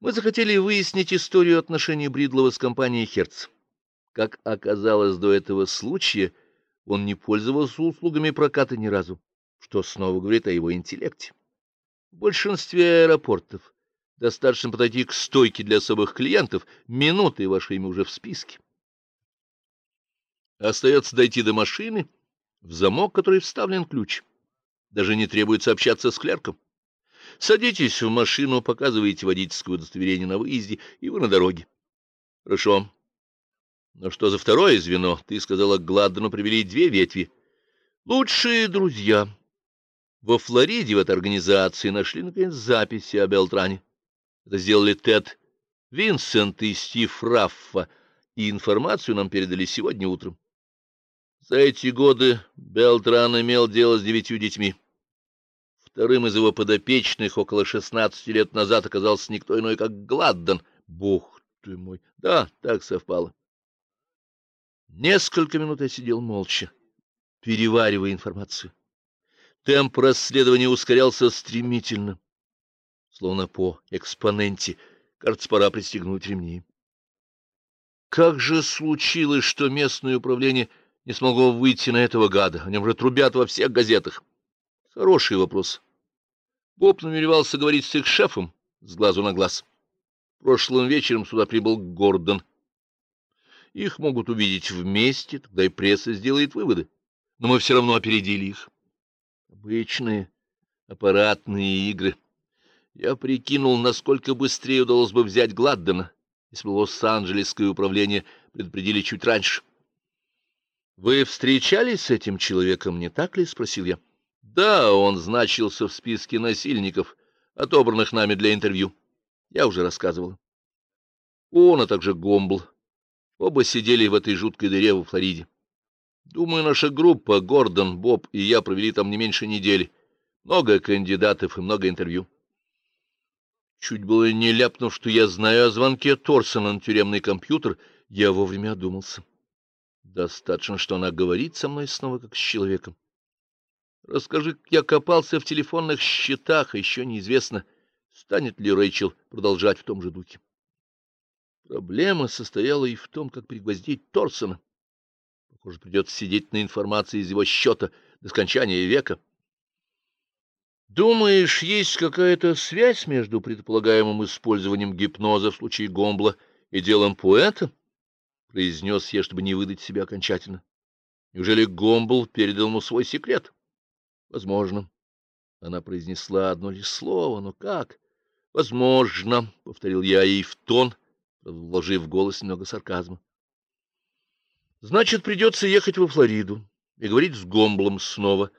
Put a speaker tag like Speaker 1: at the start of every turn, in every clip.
Speaker 1: Мы захотели выяснить историю отношений Бридлова с компанией «Херц». Как оказалось до этого случая, он не пользовался услугами проката ни разу, что снова говорит о его интеллекте. В большинстве аэропортов достаточно подойти к стойке для особых клиентов, минуты, ваше имя уже в списке. Остается дойти до машины, в замок, который вставлен ключ. Даже не требуется общаться с клерком. Садитесь в машину, показываете водительское удостоверение на выезде, и вы на дороге. Хорошо. Но что за второе звено? Ты сказала, Гладдену привели две ветви. Лучшие друзья. Во Флориде в этой организации нашли, наконец, записи о Белтране. Это сделали Тед Винсент и Стив Раффа, и информацию нам передали сегодня утром. За эти годы Белтран имел дело с девятью детьми. Вторым из его подопечных около шестнадцати лет назад оказался никто иной, как Гладден. Бог ты мой! Да, так совпало. Несколько минут я сидел молча, переваривая информацию. Темп расследования ускорялся стремительно, словно по экспоненте. Кажется, пора пристегнуть ремни. Как же случилось, что местное управление не смогло выйти на этого гада? О нем же трубят во всех газетах. Хороший вопрос. Боб намеревался говорить с их шефом с глазу на глаз. Прошлым вечером сюда прибыл Гордон. Их могут увидеть вместе, тогда и пресса сделает выводы. Но мы все равно опередили их. Обычные аппаратные игры. Я прикинул, насколько быстрее удалось бы взять Гладдена, если бы Лос-Анджелесское управление предупредили чуть раньше. — Вы встречались с этим человеком, не так ли? — спросил я. — Да, он значился в списке насильников, отобранных нами для интервью. Я уже рассказывал. Он, а также Гомбл, оба сидели в этой жуткой дыре во Флориде. Думаю, наша группа, Гордон, Боб и я провели там не меньше недели. Много кандидатов и много интервью. Чуть было не ляпнув, что я знаю о звонке Торсона на тюремный компьютер, я вовремя одумался. Достаточно, что она говорит со мной снова как с человеком. Расскажи, я копался в телефонных счетах, еще неизвестно, станет ли Рэйчел продолжать в том же духе. Проблема состояла и в том, как пригвоздить Торсона. Похоже, придется сидеть на информации из его счета до скончания века. Думаешь, есть какая-то связь между предполагаемым использованием гипноза в случае Гомбла и делом поэта? Произнес я, чтобы не выдать себя окончательно. Неужели Гомбл передал ему свой секрет? Возможно. Она произнесла одно лишь слово, но как? Возможно, — повторил я ей в тон, вложив в голос немного сарказма. Значит, придется ехать во Флориду и говорить с Гомблом снова.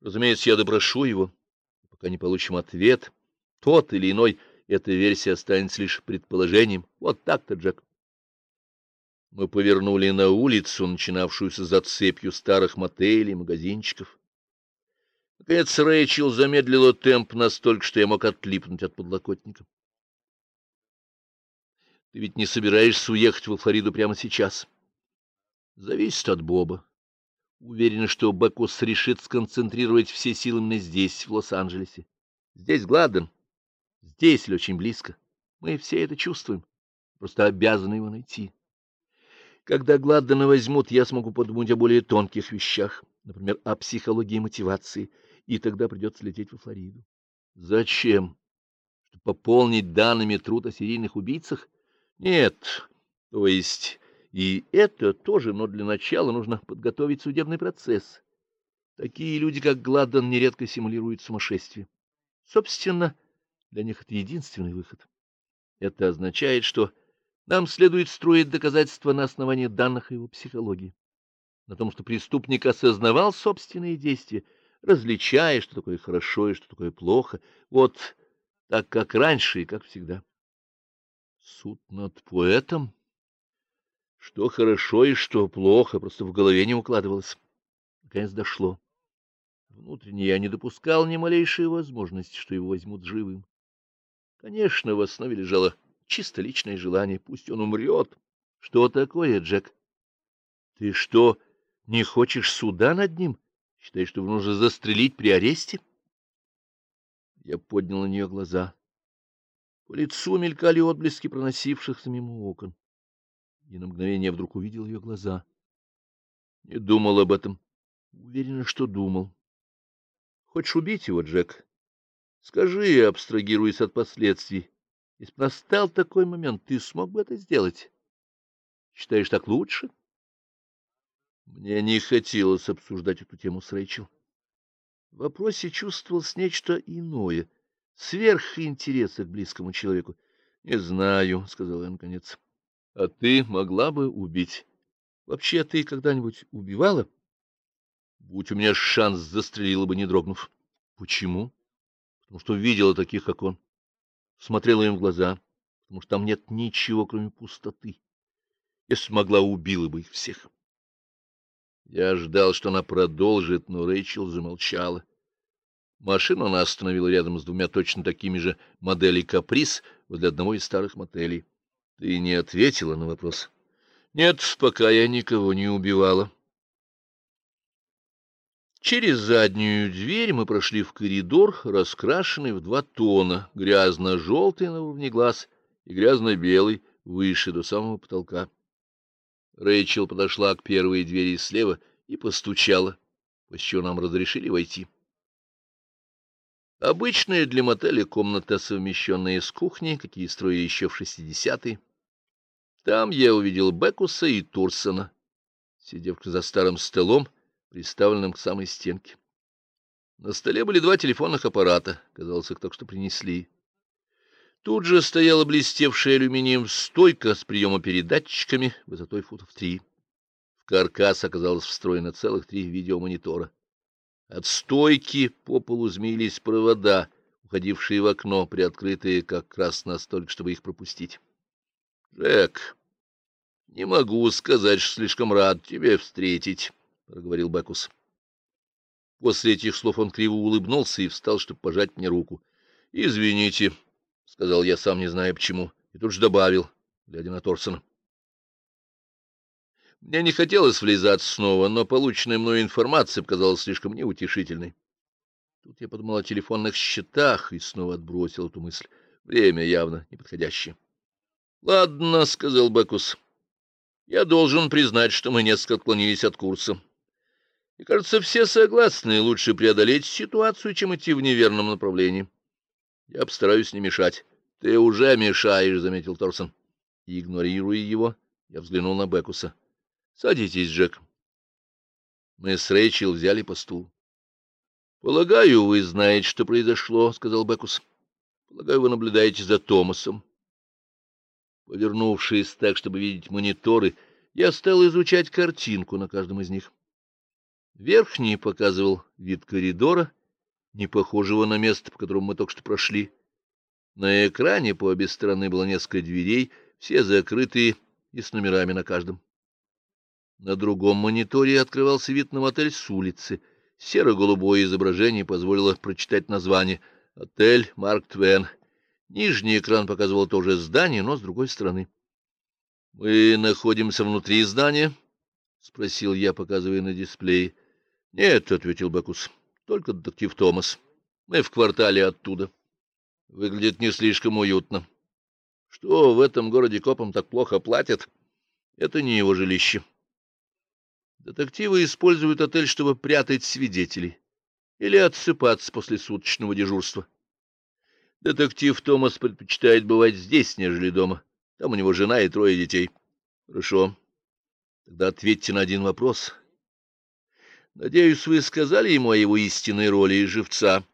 Speaker 1: Разумеется, я допрошу его пока не получим ответ, тот или иной, эта версия останется лишь предположением. Вот так-то, Джек. Мы повернули на улицу, начинавшуюся за цепью старых мотелей, магазинчиков. Наконец Рэйчел замедлила темп настолько, что я мог отлипнуть от подлокотника. — Ты ведь не собираешься уехать во Флориду прямо сейчас? — Зависит от Боба. Уверена, что Бакус решит сконцентрировать все силы именно здесь, в Лос-Анджелесе. Здесь Гладден. Здесь или очень близко. Мы все это чувствуем. Просто обязаны его найти. Когда Гладдена возьмут, я смогу подумать о более тонких вещах, например, о психологии мотивации, и тогда придется лететь во Флориду. Зачем? Чтобы пополнить данными труд о серийных убийцах? Нет. То есть... И это тоже, но для начала нужно подготовить судебный процесс. Такие люди, как Гладден, нередко симулируют сумасшествие. Собственно, для них это единственный выход. Это означает, что нам следует строить доказательства на основании данных его психологии, на том, что преступник осознавал собственные действия, различая, что такое хорошо и что такое плохо, вот так, как раньше и как всегда. Суд над поэтом? Что хорошо и что плохо, просто в голове не укладывалось. Наконец дошло. Внутренне я не допускал ни малейшей возможности, что его возьмут живым. Конечно, в основе лежало чисто личное желание, пусть он умрет. Что такое, Джек? Ты что, не хочешь суда над ним? Считаешь, что его нужно застрелить при аресте? Я поднял на нее глаза. По лицу мелькали отблески проносившихся мимо окон. И на мгновение вдруг увидел ее глаза. Не думал об этом. Уверена, что думал. Хочешь убить его, Джек? Скажи, абстрагируясь от последствий, если бы настал такой момент, ты смог бы это сделать? Считаешь так лучше? Мне не хотелось обсуждать эту тему с Рэйчел. В вопросе чувствовалось нечто иное, сверхинтереса к близкому человеку. — Не знаю, — сказал я наконец. — А ты могла бы убить? Вообще, ты когда-нибудь убивала? Будь у меня шанс, застрелила бы, не дрогнув. Почему? Потому что видела таких, как он. Смотрела им в глаза, потому что там нет ничего, кроме пустоты. Если могла, убила бы их всех. Я ждал, что она продолжит, но Рэйчел замолчала. Машину она остановила рядом с двумя точно такими же моделей «Каприз» возле одного из старых мотелей. Ты не ответила на вопрос. Нет, пока я никого не убивала. Через заднюю дверь мы прошли в коридор, раскрашенный в два тона, грязно-желтый на уровне глаз и грязно-белый выше до самого потолка. Рэйчел подошла к первой двери слева и постучала, после чего нам разрешили войти. Обычная для мотеля комната, совмещенная с кухней, какие строили еще в шестидесятые. Там я увидел Бекуса и Турсона, сидевших за старым столом, приставленным к самой стенке. На столе были два телефонных аппарата, казалось, их только что принесли. Тут же стояла блестевшая алюминием стойка с приемопередатчиками высотой футов три. В каркас оказалось встроено целых три видеомонитора. От стойки по полу змеились провода, уходившие в окно, приоткрытые как раз настолько, чтобы их пропустить. — Джек, не могу сказать, что слишком рад тебя встретить, — проговорил Бекус. После этих слов он криво улыбнулся и встал, чтобы пожать мне руку. — Извините, —— сказал я, сам не зная почему, и тут же добавил, глядя на Торсона. Мне не хотелось влезать снова, но полученная мной информация показалась слишком неутешительной. Тут я подумал о телефонных счетах и снова отбросил эту мысль. Время явно неподходящее. — Ладно, — сказал Бекус. — Я должен признать, что мы несколько отклонились от курса. И, кажется, все согласны, лучше преодолеть ситуацию, чем идти в неверном направлении. Я постараюсь не мешать. — Ты уже мешаешь, — заметил Торсон. И, игнорируя его, я взглянул на Бекуса. — Садитесь, Джек. Мы с Рэйчел взяли по стулу. — Полагаю, вы знаете, что произошло, — сказал Бекус. — Полагаю, вы наблюдаете за Томасом. Повернувшись так, чтобы видеть мониторы, я стал изучать картинку на каждом из них. Верхний показывал вид коридора, не похожего на место, по которому мы только что прошли. На экране по обе стороны было несколько дверей, все закрытые и с номерами на каждом. На другом мониторе открывался вид на мотель с улицы. Серо-голубое изображение позволило прочитать название «Отель Марк Твен». Нижний экран показывал то же здание, но с другой стороны. — Мы находимся внутри здания? — спросил я, показывая на дисплее. — Нет, — ответил Бекус. Только детектив Томас. Мы в квартале оттуда. Выглядит не слишком уютно. Что в этом городе копам так плохо платят? Это не его жилище. Детективы используют отель, чтобы прятать свидетелей или отсыпаться после суточного дежурства. Детектив Томас предпочитает бывать здесь, нежели дома. Там у него жена и трое детей. Хорошо. Тогда ответьте на один вопрос. Надеюсь, вы сказали ему о его истинной роли живца.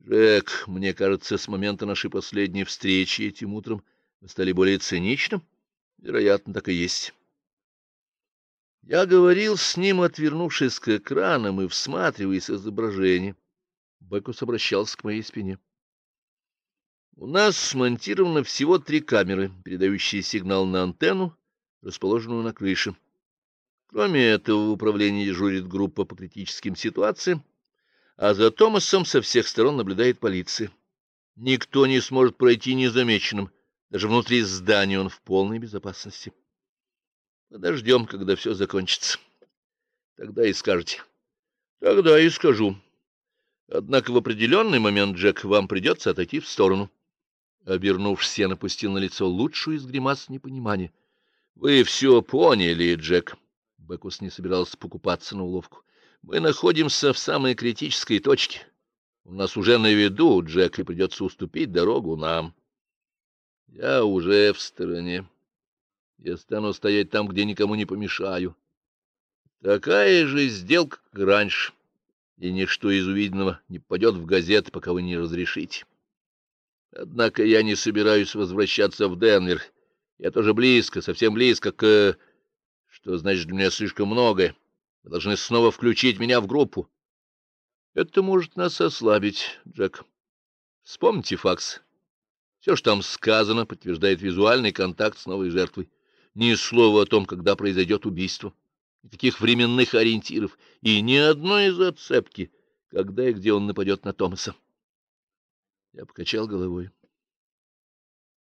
Speaker 1: Джек, мне кажется, с момента нашей последней встречи этим утром вы стали более циничным. Вероятно, так и есть. Я говорил с ним, отвернувшись к экранам и всматриваясь в изображение. Бекус обращался к моей спине. У нас смонтировано всего три камеры, передающие сигнал на антенну, расположенную на крыше. Кроме этого, в управлении дежурит группа по критическим ситуациям, а за Томасом со всех сторон наблюдает полиция. Никто не сможет пройти незамеченным, даже внутри здания он в полной безопасности. Подождем, когда все закончится. Тогда и скажете. Тогда и скажу. Однако в определенный момент, Джек, вам придется отойти в сторону. Обернувшись, я напустил на лицо лучшую из гримас непонимания. — Вы все поняли, Джек. Бекус не собирался покупаться на уловку. — Мы находимся в самой критической точке. У нас уже на виду, Джек, и придется уступить дорогу нам. Я уже в стороне. Я стану стоять там, где никому не помешаю. Такая же сделка, как раньше, и ничто из увиденного не попадет в газеты, пока вы не разрешите. Однако я не собираюсь возвращаться в Денвер. Я тоже близко, совсем близко к... Что значит для меня слишком многое. Вы должны снова включить меня в группу. Это может нас ослабить, Джек. Вспомните факс. Все, что там сказано, подтверждает визуальный контакт с новой жертвой. Ни слова о том, когда произойдет убийство. Никаких временных ориентиров. И ни одной зацепки, когда и где он нападет на Томаса. Я покачал головой.